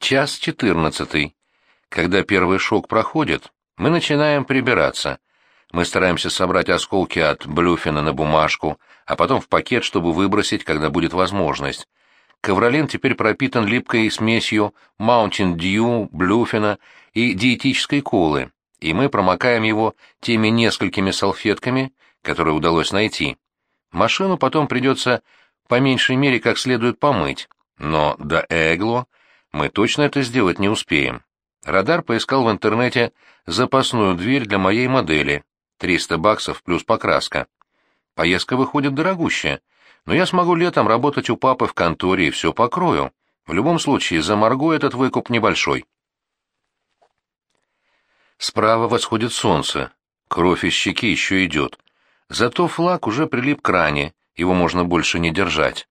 Час четырнадцатый. Когда первый шок проходит, мы начинаем прибираться. Мы стараемся собрать осколки от блюфина на бумажку, а потом в пакет, чтобы выбросить, когда будет возможность. Ковролин теперь пропитан липкой смесью Mountain Dew, блюфина и диетической колы, и мы промокаем его теми несколькими салфетками, которые удалось найти. Машину потом придется по меньшей мере как следует помыть, но до Эгло мы точно это сделать не успеем. Радар поискал в интернете запасную дверь для моей модели. 300 баксов плюс покраска. Поездка выходит дорогущая, но я смогу летом работать у папы в конторе и все покрою. В любом случае, за Марго этот выкуп небольшой. Справа восходит солнце. Кровь из щеки еще идет. Зато флаг уже прилип к ране, его можно больше не держать.